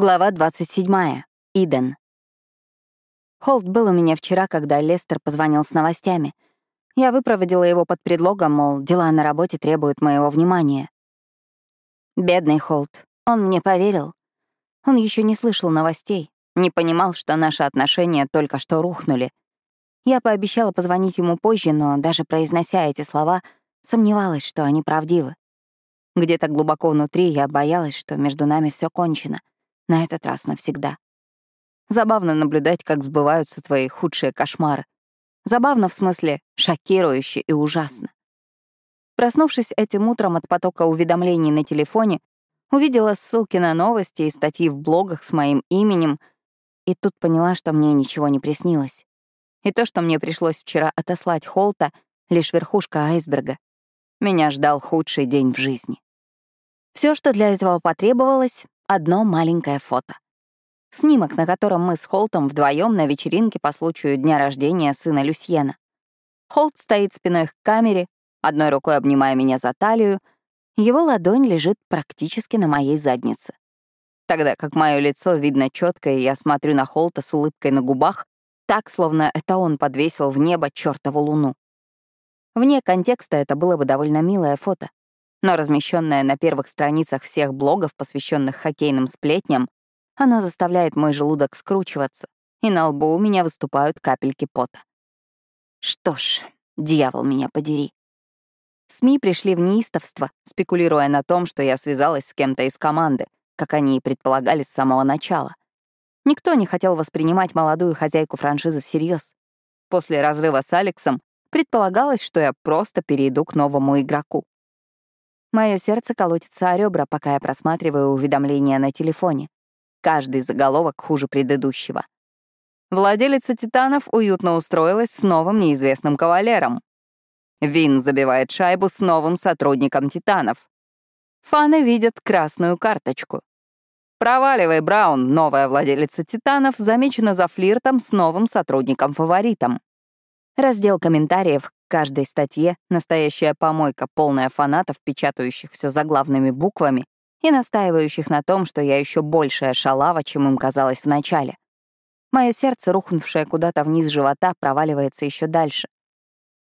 Глава 27. Иден. Холт был у меня вчера, когда Лестер позвонил с новостями. Я выпроводила его под предлогом, мол, дела на работе требуют моего внимания. Бедный Холт. Он мне поверил. Он еще не слышал новостей, не понимал, что наши отношения только что рухнули. Я пообещала позвонить ему позже, но даже произнося эти слова, сомневалась, что они правдивы. Где-то глубоко внутри я боялась, что между нами все кончено — на этот раз навсегда. Забавно наблюдать, как сбываются твои худшие кошмары. Забавно в смысле шокирующе и ужасно. Проснувшись этим утром от потока уведомлений на телефоне, увидела ссылки на новости и статьи в блогах с моим именем, и тут поняла, что мне ничего не приснилось. И то, что мне пришлось вчера отослать Холта, — лишь верхушка айсберга. Меня ждал худший день в жизни. Все, что для этого потребовалось, одно маленькое фото. Снимок, на котором мы с Холтом вдвоем на вечеринке по случаю дня рождения сына Люсьена. Холт стоит спиной к камере, одной рукой обнимая меня за талию, его ладонь лежит практически на моей заднице. Тогда как мое лицо видно четко, и я смотрю на Холта с улыбкой на губах, так, словно это он подвесил в небо чертову луну. Вне контекста это было бы довольно милое фото но размещенное на первых страницах всех блогов, посвященных хоккейным сплетням, оно заставляет мой желудок скручиваться, и на лбу у меня выступают капельки пота. Что ж, дьявол меня подери. СМИ пришли в неистовство, спекулируя на том, что я связалась с кем-то из команды, как они и предполагали с самого начала. Никто не хотел воспринимать молодую хозяйку франшизы всерьез. После разрыва с Алексом предполагалось, что я просто перейду к новому игроку. Мое сердце колотится о ребра, пока я просматриваю уведомления на телефоне. Каждый заголовок хуже предыдущего. Владелица «Титанов» уютно устроилась с новым неизвестным кавалером. Вин забивает шайбу с новым сотрудником «Титанов». Фаны видят красную карточку. Проваливай, Браун, новая владелица «Титанов», замечена за флиртом с новым сотрудником-фаворитом. Раздел комментариев каждой статье настоящая помойка, полная фанатов, печатающих все заглавными буквами и настаивающих на том, что я еще большая шалава, чем им казалось вначале. Мое сердце, рухнувшее куда-то вниз живота, проваливается еще дальше.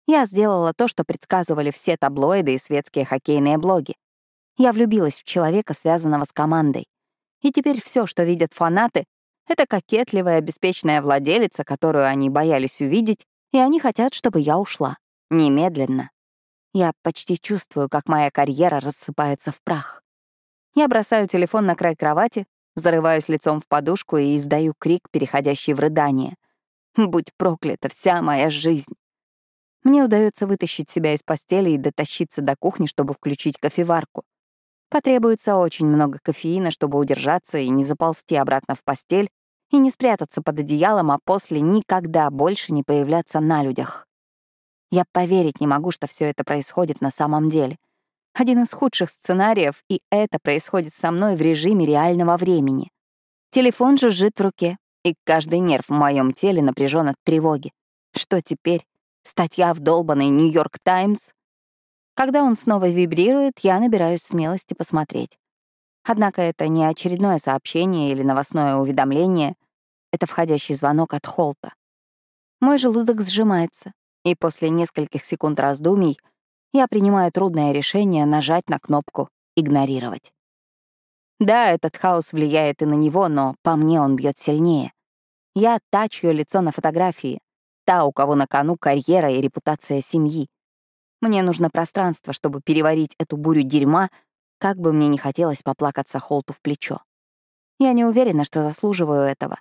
Я сделала то, что предсказывали все таблоиды и светские хоккейные блоги. Я влюбилась в человека, связанного с командой. И теперь все, что видят фанаты, — это кокетливая, беспечная владелица, которую они боялись увидеть, и они хотят, чтобы я ушла. Немедленно. Я почти чувствую, как моя карьера рассыпается в прах. Я бросаю телефон на край кровати, зарываюсь лицом в подушку и издаю крик, переходящий в рыдание. Будь проклята вся моя жизнь. Мне удается вытащить себя из постели и дотащиться до кухни, чтобы включить кофеварку. Потребуется очень много кофеина, чтобы удержаться и не заползти обратно в постель и не спрятаться под одеялом, а после никогда больше не появляться на людях. Я поверить не могу, что все это происходит на самом деле. Один из худших сценариев, и это происходит со мной в режиме реального времени. Телефон жужжит в руке, и каждый нерв в моем теле напряжен от тревоги. Что теперь? Статья в долбанной «Нью-Йорк Таймс»? Когда он снова вибрирует, я набираюсь смелости посмотреть. Однако это не очередное сообщение или новостное уведомление. Это входящий звонок от Холта. Мой желудок сжимается и после нескольких секунд раздумий я принимаю трудное решение нажать на кнопку «Игнорировать». Да, этот хаос влияет и на него, но по мне он бьет сильнее. Я та, чье лицо на фотографии, та, у кого на кону карьера и репутация семьи. Мне нужно пространство, чтобы переварить эту бурю дерьма, как бы мне не хотелось поплакаться Холту в плечо. Я не уверена, что заслуживаю этого.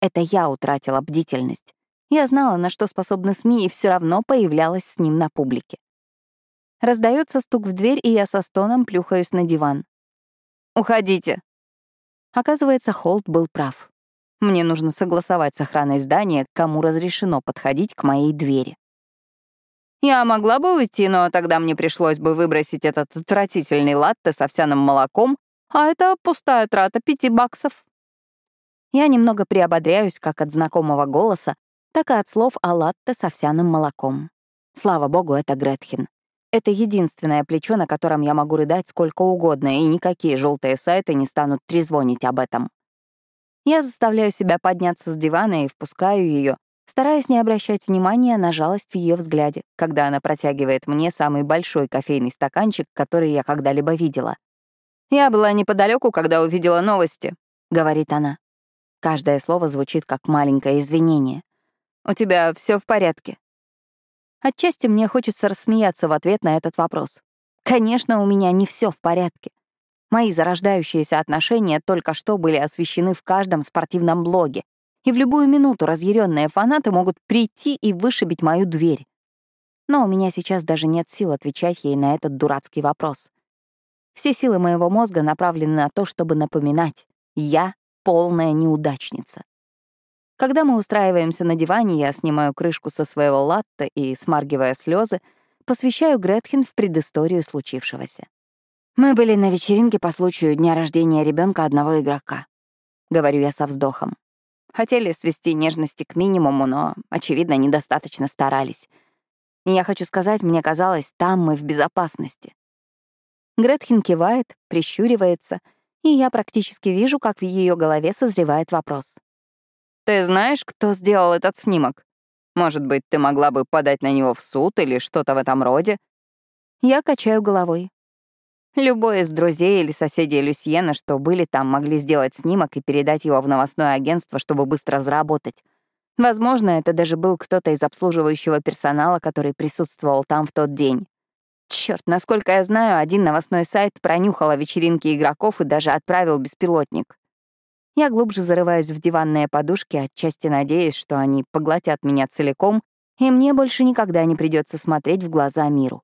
Это я утратила бдительность. Я знала, на что способны СМИ, и все равно появлялась с ним на публике. Раздается стук в дверь, и я со стоном плюхаюсь на диван. «Уходите!» Оказывается, Холт был прав. Мне нужно согласовать с охраной здания, кому разрешено подходить к моей двери. Я могла бы уйти, но тогда мне пришлось бы выбросить этот отвратительный латте с овсяным молоком, а это пустая трата пяти баксов. Я немного приободряюсь, как от знакомого голоса, так и от слов о латте с овсяным молоком. Слава богу, это Гретхен. Это единственное плечо, на котором я могу рыдать сколько угодно, и никакие желтые сайты не станут трезвонить об этом. Я заставляю себя подняться с дивана и впускаю ее, стараясь не обращать внимания на жалость в ее взгляде, когда она протягивает мне самый большой кофейный стаканчик, который я когда-либо видела. «Я была неподалеку, когда увидела новости», — говорит она. Каждое слово звучит как маленькое извинение. «У тебя все в порядке?» Отчасти мне хочется рассмеяться в ответ на этот вопрос. Конечно, у меня не все в порядке. Мои зарождающиеся отношения только что были освещены в каждом спортивном блоге, и в любую минуту разъяренные фанаты могут прийти и вышибить мою дверь. Но у меня сейчас даже нет сил отвечать ей на этот дурацкий вопрос. Все силы моего мозга направлены на то, чтобы напоминать «я полная неудачница». Когда мы устраиваемся на диване, я снимаю крышку со своего латте и, смаргивая слезы, посвящаю Гретхен в предысторию случившегося. Мы были на вечеринке по случаю дня рождения ребенка одного игрока. Говорю я со вздохом. Хотели свести нежности к минимуму, но, очевидно, недостаточно старались. И я хочу сказать, мне казалось, там мы в безопасности. Гретхен кивает, прищуривается, и я практически вижу, как в ее голове созревает вопрос. «Ты знаешь, кто сделал этот снимок? Может быть, ты могла бы подать на него в суд или что-то в этом роде?» Я качаю головой. Любой из друзей или соседей Люсьена, что были там, могли сделать снимок и передать его в новостное агентство, чтобы быстро заработать. Возможно, это даже был кто-то из обслуживающего персонала, который присутствовал там в тот день. Черт, насколько я знаю, один новостной сайт пронюхал о вечеринке игроков и даже отправил беспилотник. Я глубже зарываюсь в диванные подушки, отчасти надеясь, что они поглотят меня целиком, и мне больше никогда не придется смотреть в глаза миру.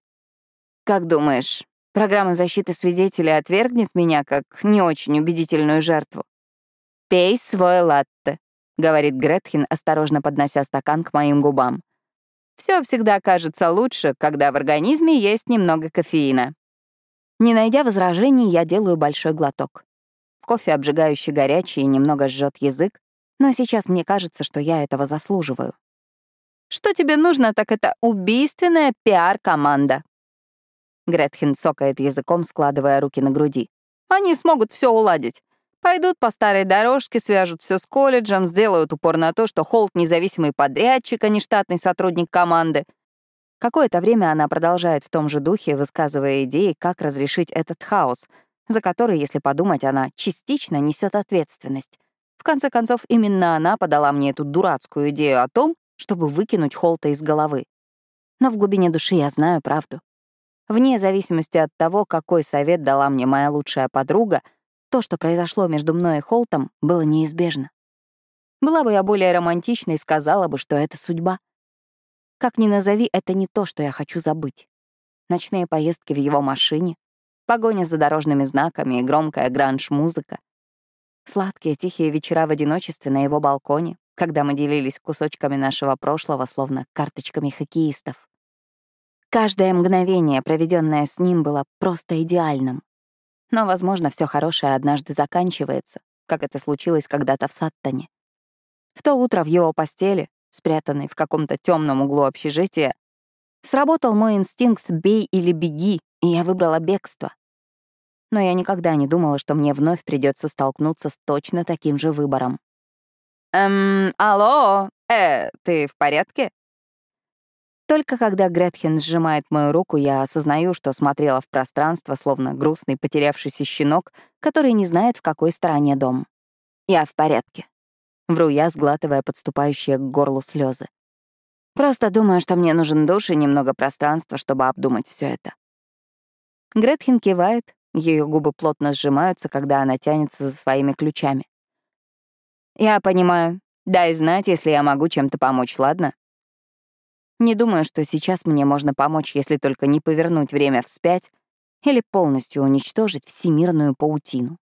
Как думаешь, Программа защиты свидетелей отвергнет меня как не очень убедительную жертву. «Пей свой латте», — говорит Гретхен, осторожно поднося стакан к моим губам. Все всегда кажется лучше, когда в организме есть немного кофеина. Не найдя возражений, я делаю большой глоток. Кофе обжигающий горячий и немного жжет язык, но сейчас мне кажется, что я этого заслуживаю. Что тебе нужно, так это убийственная пиар-команда, Гретхен цокает языком, складывая руки на груди. «Они смогут все уладить. Пойдут по старой дорожке, свяжут все с колледжем, сделают упор на то, что Холт — независимый подрядчик, а не штатный сотрудник команды. Какое-то время она продолжает в том же духе, высказывая идеи, как разрешить этот хаос, за который, если подумать, она частично несет ответственность. В конце концов, именно она подала мне эту дурацкую идею о том, чтобы выкинуть Холта из головы. Но в глубине души я знаю правду. Вне зависимости от того, какой совет дала мне моя лучшая подруга, то, что произошло между мной и Холтом, было неизбежно. Была бы я более романтичной сказала бы, что это судьба. Как ни назови, это не то, что я хочу забыть. Ночные поездки в его машине, погоня за дорожными знаками и громкая гранж-музыка, сладкие тихие вечера в одиночестве на его балконе, когда мы делились кусочками нашего прошлого, словно карточками хоккеистов. Каждое мгновение, проведенное с ним, было просто идеальным. Но, возможно, все хорошее однажды заканчивается, как это случилось когда-то в Саттоне. В то утро в его постели, спрятанной в каком-то темном углу общежития, сработал мой инстинкт «бей или беги», и я выбрала бегство. Но я никогда не думала, что мне вновь придется столкнуться с точно таким же выбором. «Эм, алло, э, ты в порядке?» Только когда Гретхен сжимает мою руку, я осознаю, что смотрела в пространство, словно грустный потерявшийся щенок, который не знает, в какой стороне дом. Я в порядке. Вру я, сглатывая подступающие к горлу слезы. Просто думаю, что мне нужен душ и немного пространства, чтобы обдумать все это. Гретхен кивает, ее губы плотно сжимаются, когда она тянется за своими ключами. «Я понимаю. Дай знать, если я могу чем-то помочь, ладно?» Не думаю, что сейчас мне можно помочь, если только не повернуть время вспять или полностью уничтожить всемирную паутину.